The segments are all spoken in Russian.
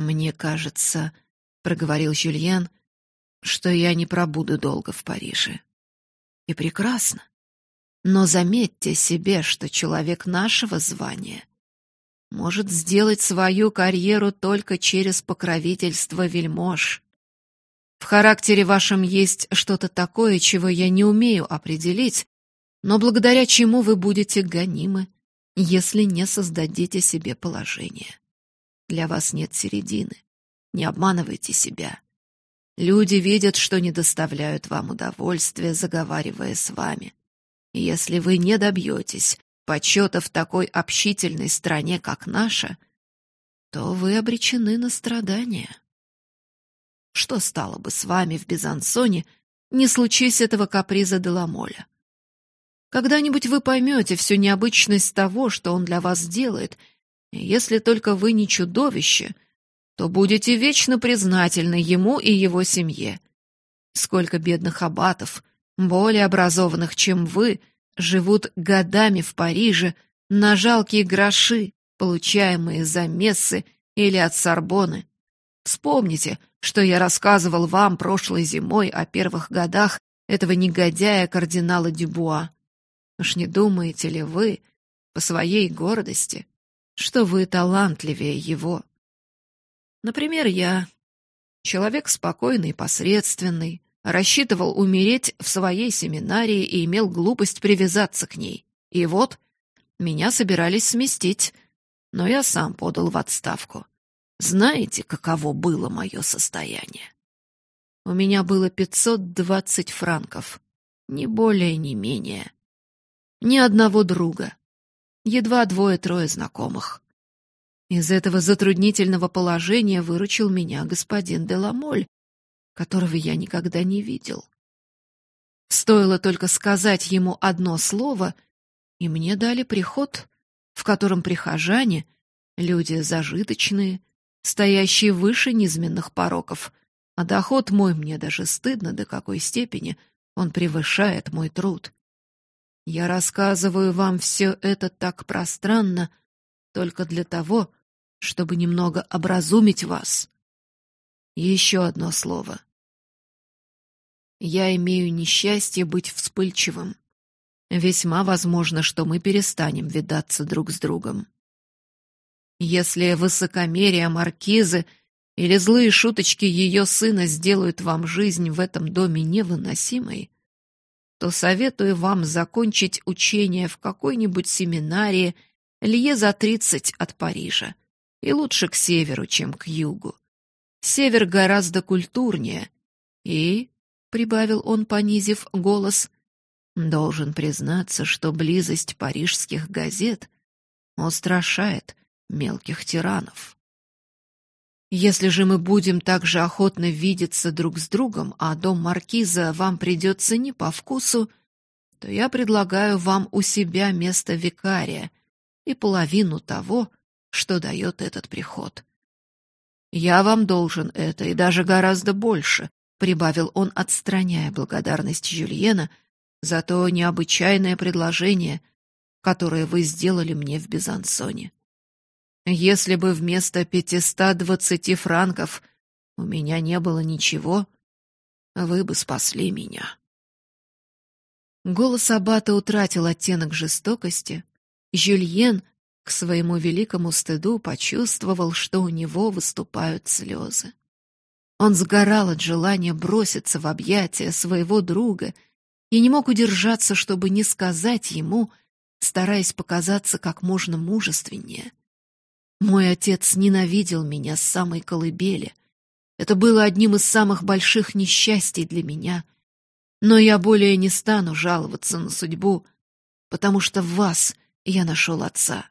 Мне кажется, проговорил Жюльен, что я не пробуду долго в Париже. И прекрасно. Но заметьте себе, что человек нашего звания может сделать свою карьеру только через покровительство вельмож. В характере вашем есть что-то такое, чего я не умею определить, но благодаря чему вы будете гонимы, если не создадите себе положение. Для вас нет середины. Не обманывайте себя. Люди видят, что не доставляют вам удовольствия, заговаривая с вами. И если вы не добьетесь почета в такой общительной стране, как наша, то вы обречены на страдания. Что стало бы с вами в Безансоне, не случись этого каприза Деламоля? Когда-нибудь вы поймете всю необычность того, что он для вас делает, если только вы не чудовище, то будете вечно признательны ему и его семье. Сколько бедных аббатов, более образованных, чем вы, живут годами в Париже на жалкие гроши, получаемые за мессы или от Сорбоны. Вспомните, что я рассказывал вам прошлой зимой о первых годах этого негодяя кардинала Дюбуа. Уж не думаете ли вы, по своей гордости, что вы талантливее его? Например, я, человек спокойный и посредственный, рассчитывал умереть в своей семинарии и имел глупость привязаться к ней. И вот меня собирались сместить, но я сам подал в отставку. Знаете, каково было мое состояние? У меня было 520 франков, ни более, ни менее. Ни одного друга. Едва двое-трое знакомых. Из этого затруднительного положения выручил меня господин Деламоль, которого я никогда не видел. Стоило только сказать ему одно слово, и мне дали приход, в котором прихожане, люди зажиточные, стоящие выше низменных пороков, а доход мой мне даже стыдно до какой степени он превышает мой труд. Я рассказываю вам все это так пространно только для того, чтобы немного образумить вас. Еще одно слово. Я имею несчастье быть вспыльчивым. Весьма возможно, что мы перестанем видаться друг с другом. Если высокомерие маркизы или злые шуточки ее сына сделают вам жизнь в этом доме невыносимой, то советую вам закончить учение в какой-нибудь семинарии лье за тридцать от Парижа и лучше к северу, чем к югу. Север гораздо культурнее. И, — прибавил он, понизив голос, — должен признаться, что близость парижских газет устрашает мелких тиранов. Если же мы будем так же охотно видеться друг с другом, а дом маркиза вам придется не по вкусу, то я предлагаю вам у себя место викария и половину того, что дает этот приход. Я вам должен это и даже гораздо больше, прибавил он, отстраняя благодарность Жюльена за то необычайное предложение, которое вы сделали мне в Безансоне. Если бы вместо пятиста двадцати франков у меня не было ничего, вы бы спасли меня. Голос аббата утратил оттенок жестокости. Жюльен к своему великому стыду почувствовал, что у него выступают слезы. Он сгорал от желания броситься в объятия своего друга и не мог удержаться, чтобы не сказать ему, стараясь показаться как можно мужественнее. Мой отец ненавидел меня с самой колыбели. Это было одним из самых больших несчастий для меня. Но я более не стану жаловаться на судьбу, потому что в вас я нашел отца.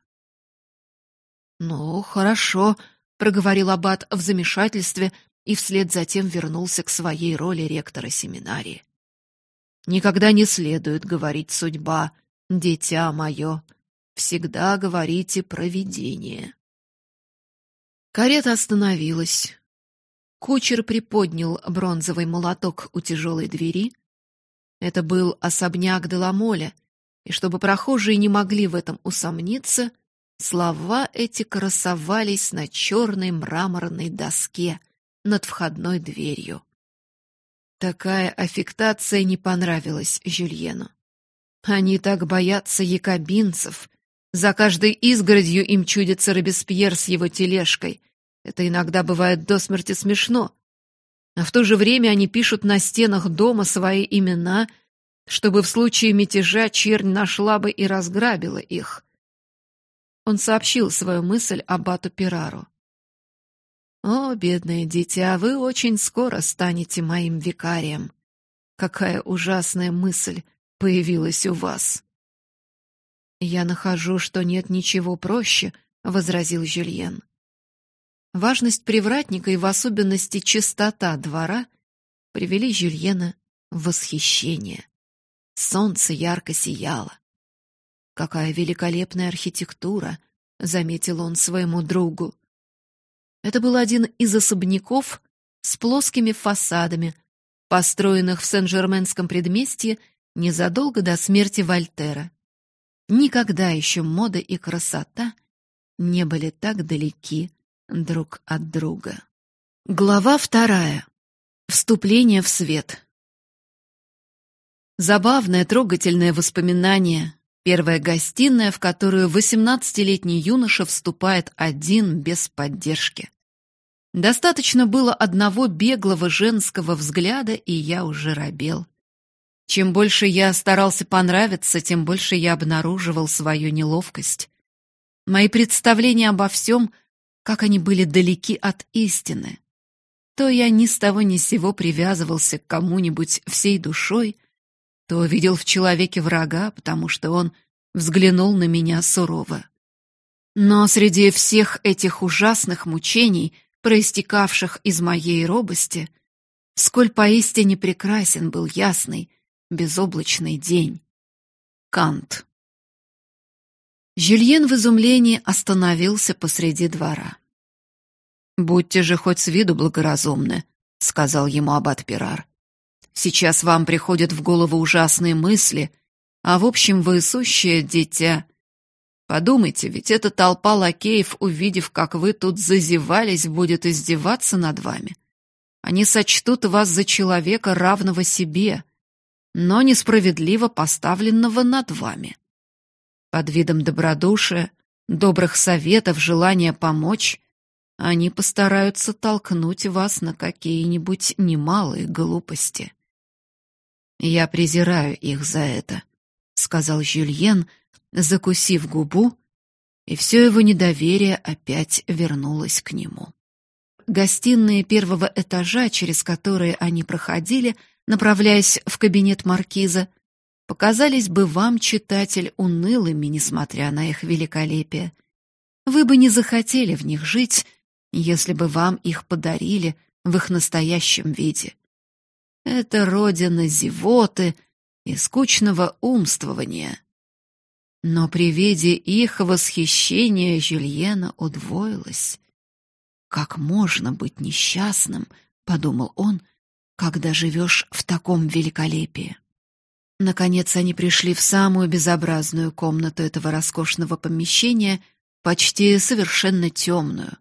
«Ну, хорошо», — проговорил аббат в замешательстве и вслед за тем вернулся к своей роли ректора семинарии. «Никогда не следует говорить «судьба», дитя мое. Всегда говорите «провидение». Карета остановилась. Кучер приподнял бронзовый молоток у тяжелой двери. Это был особняк Деламоля, и чтобы прохожие не могли в этом усомниться, Слова эти красовались на черной мраморной доске над входной дверью. Такая аффектация не понравилась Жюльену. Они так боятся якобинцев. За каждой изгородью им чудится Робеспьер с его тележкой. Это иногда бывает до смерти смешно. А в то же время они пишут на стенах дома свои имена, чтобы в случае мятежа чернь нашла бы и разграбила их. Он сообщил свою мысль аббату Пирару. «О, бедное дитя, вы очень скоро станете моим викарием. Какая ужасная мысль появилась у вас!» «Я нахожу, что нет ничего проще», — возразил Жюльен. Важность привратника и в особенности чистота двора привели Жюльена в восхищение. Солнце ярко сияло. Какая великолепная архитектура, заметил он своему другу. Это был один из особняков с плоскими фасадами, построенных в Сен-Жерменском предместье незадолго до смерти Вольтера. Никогда еще мода и красота не были так далеки друг от друга. Глава вторая. Вступление в свет. Забавное, трогательное воспоминание. Первая гостиная, в которую восемнадцатилетний юноша вступает один без поддержки. Достаточно было одного беглого женского взгляда, и я уже робел. Чем больше я старался понравиться, тем больше я обнаруживал свою неловкость. Мои представления обо всем как они были далеки от истины. То я ни с того ни с сего привязывался к кому-нибудь всей душой, то видел в человеке врага, потому что он взглянул на меня сурово. Но среди всех этих ужасных мучений, проистекавших из моей робости, сколь поистине прекрасен был ясный, безоблачный день. Кант. Жюльен в изумлении остановился посреди двора. «Будьте же хоть с виду благоразумны», — сказал ему аббат Пирар. «Сейчас вам приходят в голову ужасные мысли, а в общем вы сущее дитя. Подумайте, ведь эта толпа лакеев, увидев, как вы тут зазевались, будет издеваться над вами. Они сочтут вас за человека, равного себе, но несправедливо поставленного над вами. Под видом добродушия, добрых советов, желания помочь они постараются толкнуть вас на какие-нибудь немалые глупости. Я презираю их за это, сказал Жюльен, закусив губу, и все его недоверие опять вернулось к нему. Гостиные первого этажа, через которые они проходили, направляясь в кабинет маркиза, показались бы вам, читатель, унылыми, несмотря на их великолепие. Вы бы не захотели в них жить, если бы вам их подарили в их настоящем виде. Это родина зевоты и скучного умствования. Но при виде их восхищение Жюльена удвоилось. Как можно быть несчастным, подумал он, когда живешь в таком великолепии. Наконец они пришли в самую безобразную комнату этого роскошного помещения, почти совершенно темную.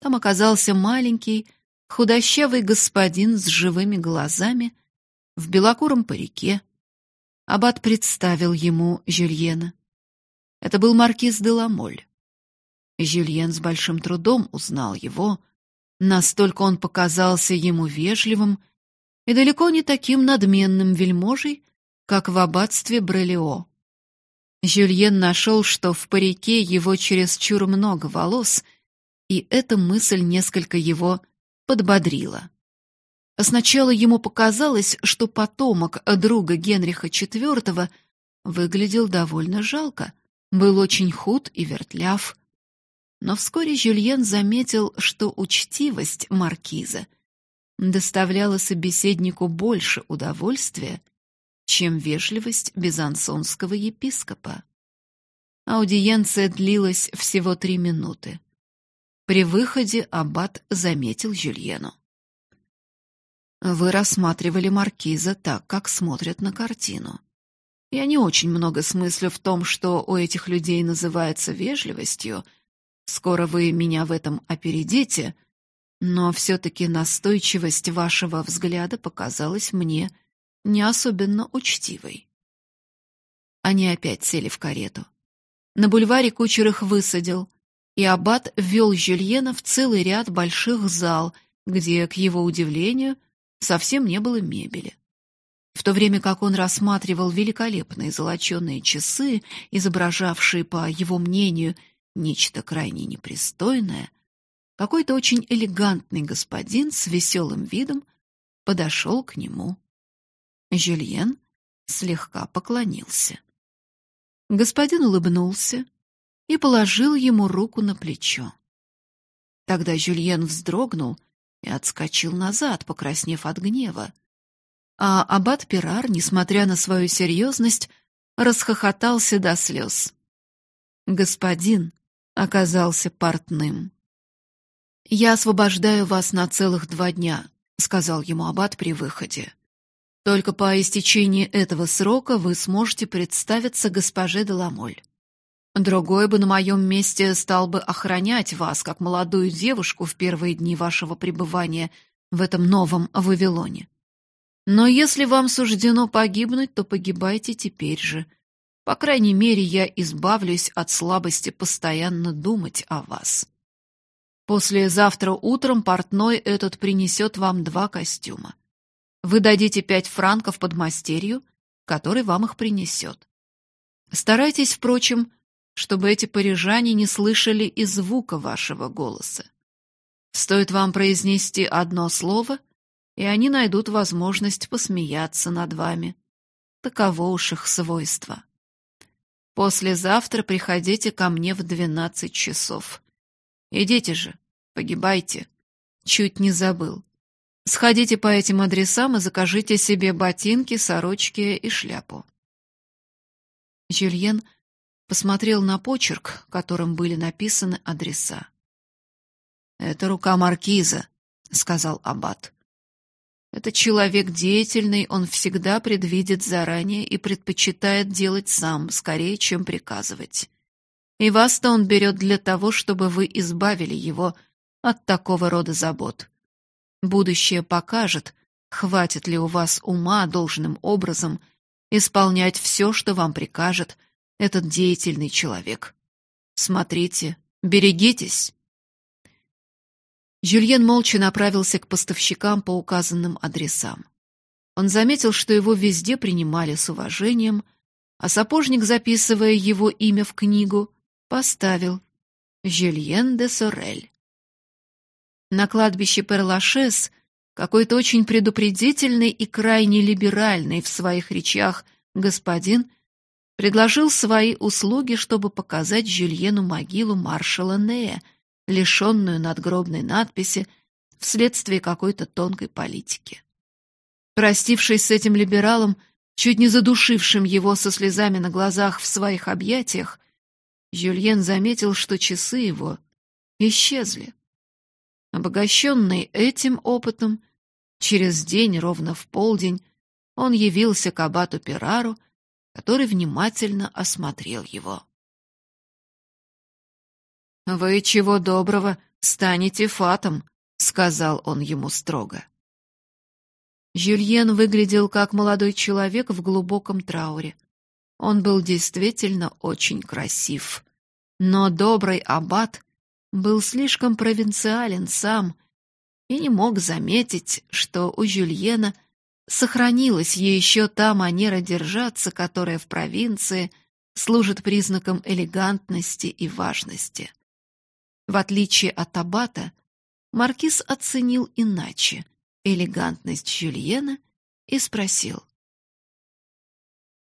Там оказался маленький, худощавый господин с живыми глазами в белокуром парике. Аббат представил ему Жюльена. Это был маркиз де Ламоль. Жюльен с большим трудом узнал его, настолько он показался ему вежливым и далеко не таким надменным вельможей, как в аббатстве Брелио. Жюльен нашел, что в парике его чересчур много волос — и эта мысль несколько его подбодрила. Сначала ему показалось, что потомок друга Генриха IV выглядел довольно жалко, был очень худ и вертляв. Но вскоре Жюльен заметил, что учтивость маркиза доставляла собеседнику больше удовольствия, чем вежливость безансонского епископа. Аудиенция длилась всего три минуты. При выходе аббат заметил Жюльену. Вы рассматривали маркиза так, как смотрят на картину. Я не очень много смыслю в том, что у этих людей называется вежливостью. Скоро вы меня в этом опередите, но все-таки настойчивость вашего взгляда показалась мне не особенно учтивой. Они опять сели в карету. На бульваре кучер их высадил, и аббат ввел Жюльена в целый ряд больших зал, где, к его удивлению, совсем не было мебели. В то время как он рассматривал великолепные золоченые часы, изображавшие, по его мнению, нечто крайне непристойное, какой-то очень элегантный господин с веселым видом подошел к нему. Жюльен слегка поклонился. Господин улыбнулся и положил ему руку на плечо. Тогда Жюльен вздрогнул и отскочил назад, покраснев от гнева. А аббат Пирар, несмотря на свою серьезность, расхохотался до слез. Господин оказался портным. «Я освобождаю вас на целых два дня», — сказал ему аббат при выходе. Только по истечении этого срока вы сможете представиться госпоже Деламоль. Другой бы на моем месте стал бы охранять вас, как молодую девушку в первые дни вашего пребывания в этом новом Вавилоне. Но если вам суждено погибнуть, то погибайте теперь же. По крайней мере, я избавлюсь от слабости постоянно думать о вас. Послезавтра утром портной этот принесет вам два костюма. Вы дадите пять франков подмастерью, который вам их принесет. Старайтесь, впрочем, чтобы эти парижане не слышали и звука вашего голоса. Стоит вам произнести одно слово, и они найдут возможность посмеяться над вами. Таково уж их свойство. Послезавтра приходите ко мне в двенадцать часов. Идите же, погибайте. Чуть не забыл. Сходите по этим адресам и закажите себе ботинки, сорочки и шляпу. Жюльен посмотрел на почерк, которым были написаны адреса. «Это рука маркиза», — сказал аббат. «Это человек деятельный, он всегда предвидит заранее и предпочитает делать сам, скорее, чем приказывать. И вас-то он берет для того, чтобы вы избавили его от такого рода забот. Будущее покажет, хватит ли у вас ума должным образом исполнять все, что вам прикажет этот деятельный человек. Смотрите, берегитесь. Жюльен молча направился к поставщикам по указанным адресам. Он заметил, что его везде принимали с уважением, а сапожник, записывая его имя в книгу, поставил «Жюльен де Сорель». На кладбище Перлашес какой-то очень предупредительный и крайне либеральный в своих речах господин предложил свои услуги, чтобы показать Жюльену могилу маршала Нея, лишенную надгробной надписи вследствие какой-то тонкой политики. Простившись с этим либералом, чуть не задушившим его со слезами на глазах в своих объятиях, Жюльен заметил, что часы его исчезли. Обогащенный этим опытом, через день ровно в полдень он явился к абату Пирару, который внимательно осмотрел его. «Вы чего доброго станете фатом», — сказал он ему строго. Жюльен выглядел как молодой человек в глубоком трауре. Он был действительно очень красив. Но добрый аббат был слишком провинциален сам и не мог заметить, что у Жюльена сохранилась еще та манера держаться, которая в провинции служит признаком элегантности и важности. В отличие от Аббата, маркиз оценил иначе элегантность Жюльена и спросил: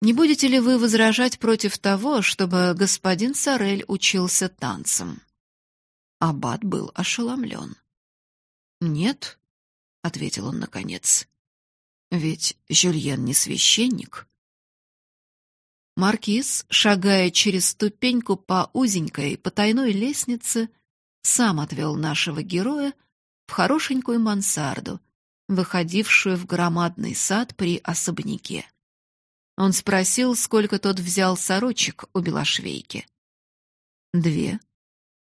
не будете ли вы возражать против того, чтобы господин Сорель учился танцам? Аббат был ошеломлен. «Нет», — ответил он наконец, — «ведь Жюльен не священник». Маркиз, шагая через ступеньку по узенькой потайной лестнице, сам отвел нашего героя в хорошенькую мансарду, выходившую в громадный сад при особняке. Он спросил, сколько тот взял сорочек у белошвейки. «Две», —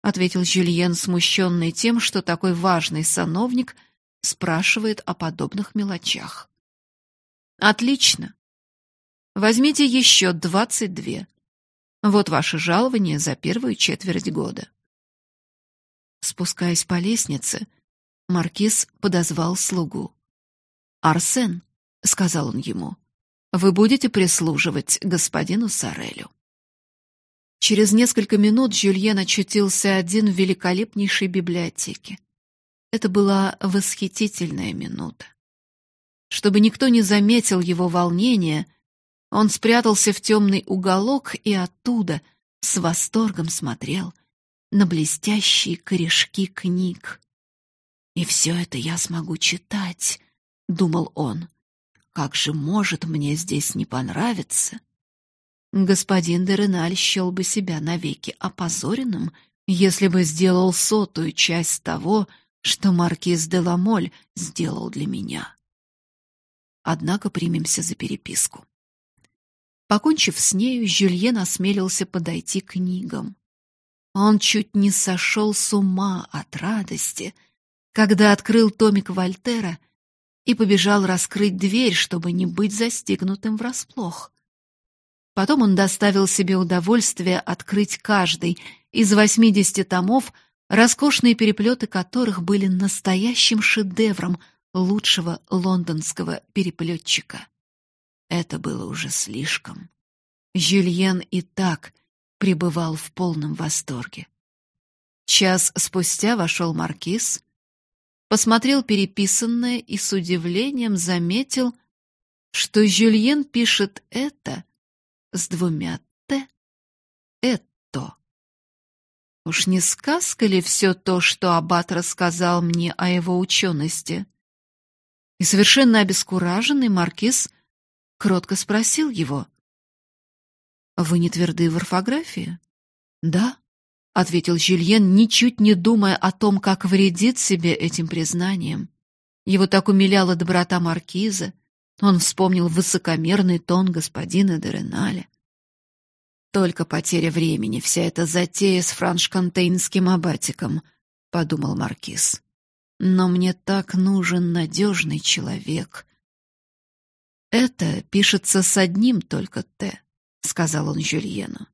ответил Жюльен, смущенный тем, что такой важный сановник спрашивает о подобных мелочах. «Отлично. Возьмите еще двадцать две. Вот ваше жалование за первую четверть года». Спускаясь по лестнице, маркиз подозвал слугу. «Арсен», — сказал он ему, — «вы будете прислуживать господину Сорелю». Через несколько минут Жюльен очутился один в великолепнейшей библиотеке. Это была восхитительная минута. Чтобы никто не заметил его волнения, он спрятался в темный уголок и оттуда с восторгом смотрел на блестящие корешки книг. «И все это я смогу читать», — думал он. «Как же может мне здесь не понравиться?» Господин Дереналь счел бы себя навеки опозоренным, если бы сделал сотую часть того, что маркиз де Ламоль сделал для меня. Однако примемся за переписку. Покончив с нею, Жюльен осмелился подойти к книгам. Он чуть не сошел с ума от радости, когда открыл томик Вольтера и побежал раскрыть дверь, чтобы не быть застигнутым врасплох. Потом он доставил себе удовольствие открыть каждый из 80 томов, роскошные переплеты которых были настоящим шедевром лучшего лондонского переплетчика. Это было уже слишком. Жюльен и так пребывал в полном восторге. Час спустя вошел маркиз, посмотрел переписанное и с удивлением заметил, что Жюльен пишет это с двумя «т» — «это». Уж не сказка ли все то, что Аббат рассказал мне о его учености? И совершенно обескураженный маркиз кротко спросил его. «Вы не тверды в орфографии?» «Да», — ответил Жюльен, ничуть не думая о том, как вредит себе этим признанием. Его так умиляла доброта маркиза, он вспомнил высокомерный тон господина Дереналя. «Только потеря времени, вся эта затея с франшконтейнским абатиком», — подумал маркиз. «Но мне так нужен надежный человек». «Это пишется с одним только «т», — сказал он Жюльену.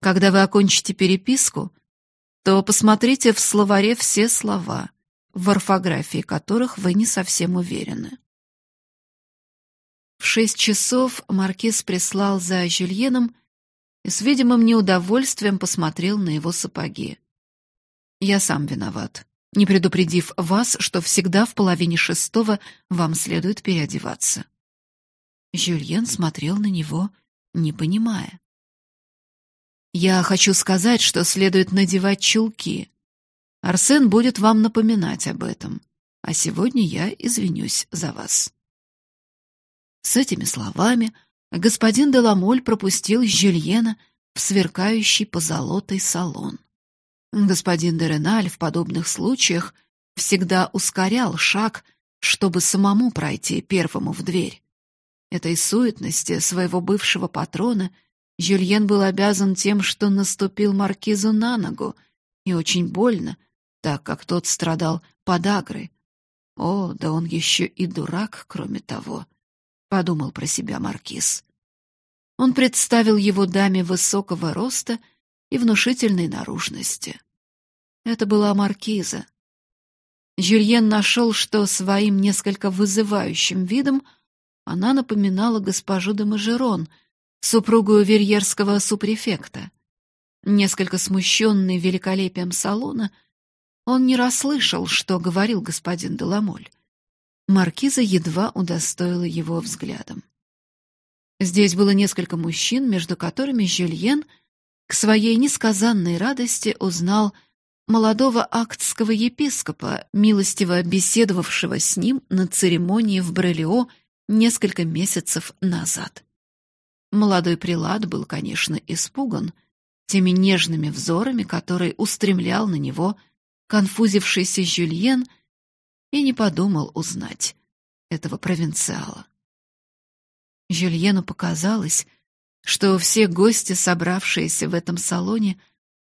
«Когда вы окончите переписку, то посмотрите в словаре все слова, в орфографии которых вы не совсем уверены». В шесть часов маркиз прислал за Жюльеном и с видимым неудовольствием посмотрел на его сапоги. «Я сам виноват, не предупредив вас, что всегда в половине шестого вам следует переодеваться». Жюльен смотрел на него, не понимая. «Я хочу сказать, что следует надевать чулки. Арсен будет вам напоминать об этом, а сегодня я извинюсь за вас». С этими словами господин Деламоль пропустил Жюльена в сверкающий позолотой салон. Господин Дереналь в подобных случаях всегда ускорял шаг, чтобы самому пройти первому в дверь. Этой суетности своего бывшего патрона Жюльен был обязан тем, что наступил маркизу на ногу, и очень больно, так как тот страдал подагрой. О, да он еще и дурак, кроме того. — подумал про себя маркиз. Он представил его даме высокого роста и внушительной наружности. Это была маркиза. Жюльен нашел, что своим несколько вызывающим видом она напоминала госпожу де Мажерон, супругу верьерского супрефекта. Несколько смущенный великолепием салона, он не расслышал, что говорил господин Деламоль. Маркиза едва удостоила его взглядом. Здесь было несколько мужчин, между которыми Жюльен к своей несказанной радости узнал молодого актского епископа, милостиво беседовавшего с ним на церемонии в Брелио несколько месяцев назад. Молодой прилад был, конечно, испуган теми нежными взорами, которые устремлял на него конфузившийся Жюльен — и не подумал узнать этого провинциала. Жюльену показалось, что все гости, собравшиеся в этом салоне,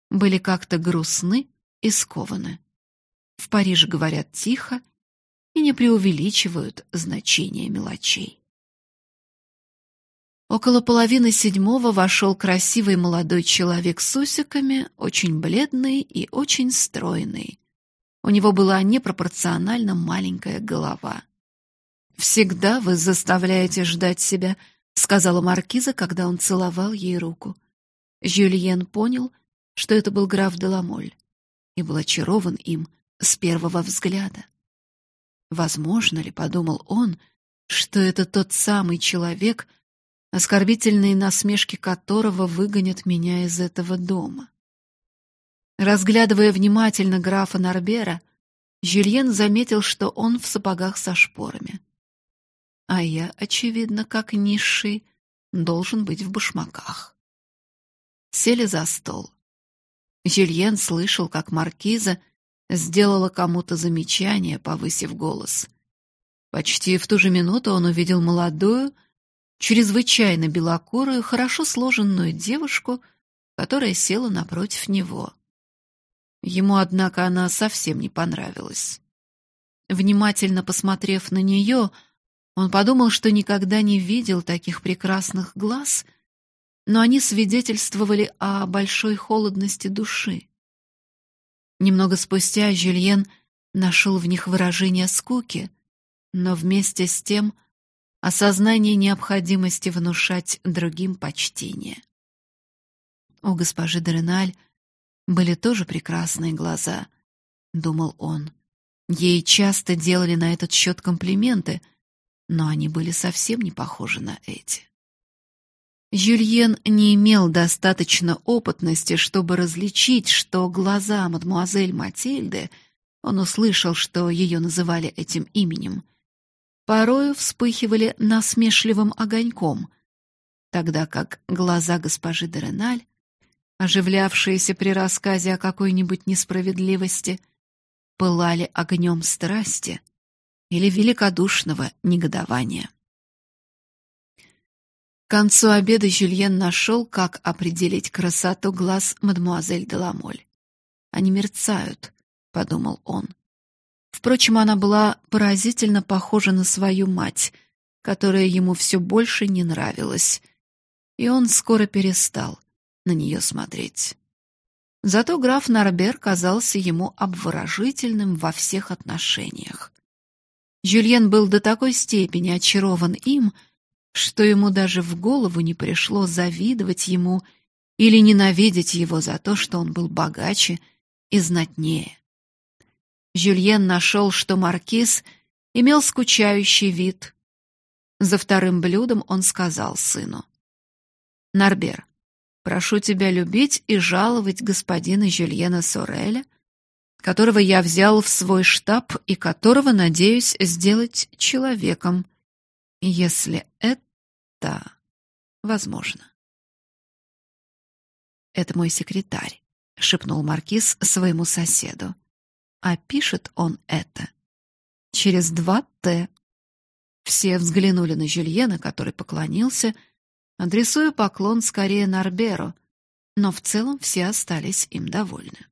были как-то грустны и скованы. В Париже говорят тихо и не преувеличивают значение мелочей. Около половины седьмого вошел красивый молодой человек с усиками, очень бледный и очень стройный. У него была непропорционально маленькая голова. «Всегда вы заставляете ждать себя», — сказала маркиза, когда он целовал ей руку. Жюльен понял, что это был граф Деламоль, и был очарован им с первого взгляда. Возможно ли, подумал он, что это тот самый человек, — оскорбительные насмешки которого выгонят меня из этого дома. Разглядывая внимательно графа Нарбера, Жюльен заметил, что он в сапогах со шпорами. А я, очевидно, как низший, должен быть в башмаках. Сели за стол. Жюльен слышал, как маркиза сделала кому-то замечание, повысив голос. Почти в ту же минуту он увидел молодую, чрезвычайно белокурую, хорошо сложенную девушку, которая села напротив него. Ему, однако, она совсем не понравилась. Внимательно посмотрев на нее, он подумал, что никогда не видел таких прекрасных глаз, но они свидетельствовали о большой холодности души. Немного спустя Жюльен нашел в них выражение скуки, но вместе с тем — осознание необходимости внушать другим почтение. У госпожи Дереналь были тоже прекрасные глаза, думал он. Ей часто делали на этот счет комплименты, но они были совсем не похожи на эти. Жюльен не имел достаточно опытности, чтобы различить, что глаза мадемуазель Матильды, он услышал, что ее называли этим именем, порою вспыхивали насмешливым огоньком, тогда как глаза госпожи Дереналь, оживлявшиеся при рассказе о какой-нибудь несправедливости, пылали огнем страсти или великодушного негодования. К концу обеда Жюльен нашел, как определить красоту глаз мадемуазель Деламоль. «Они мерцают», — подумал он. Впрочем, она была поразительно похожа на свою мать, которая ему все больше не нравилась, и он скоро перестал на нее смотреть. Зато граф Нарбер казался ему обворожительным во всех отношениях. Жюльен был до такой степени очарован им, что ему даже в голову не пришло завидовать ему или ненавидеть его за то, что он был богаче и знатнее. Жюльен нашел, что маркиз имел скучающий вид. За вторым блюдом он сказал сыну: "Нарбер, прошу тебя любить и жаловать господина Жюльена Сореля, которого я взял в свой штаб и которого надеюсь сделать человеком, если это возможно". Это мой секретарь, шепнул маркиз своему соседу а пишет он это через два «Т». Все взглянули на Жюльена, который поклонился, адресуя поклон скорее Нарберу, но в целом все остались им довольны.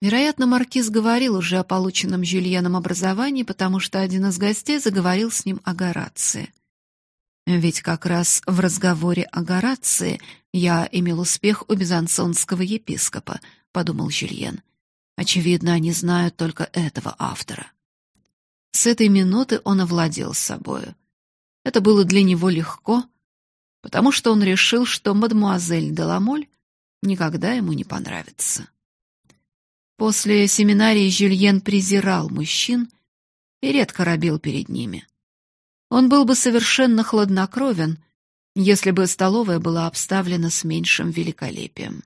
Вероятно, маркиз говорил уже о полученном Жюльеном образовании, потому что один из гостей заговорил с ним о Горации. Ведь как раз в разговоре о Горации я имел успех у безансонского епископа, подумал Жюльен. Очевидно, они знают только этого автора. С этой минуты он овладел собою. Это было для него легко, потому что он решил, что мадемуазель Деламоль никогда ему не понравится. После семинарии Жюльен презирал мужчин и редко робил перед ними. Он был бы совершенно хладнокровен, если бы столовая была обставлена с меньшим великолепием.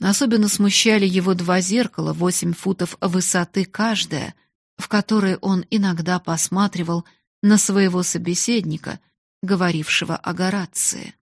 Особенно смущали его два зеркала, восемь футов высоты каждое, в которые он иногда посматривал на своего собеседника, говорившего о Горации.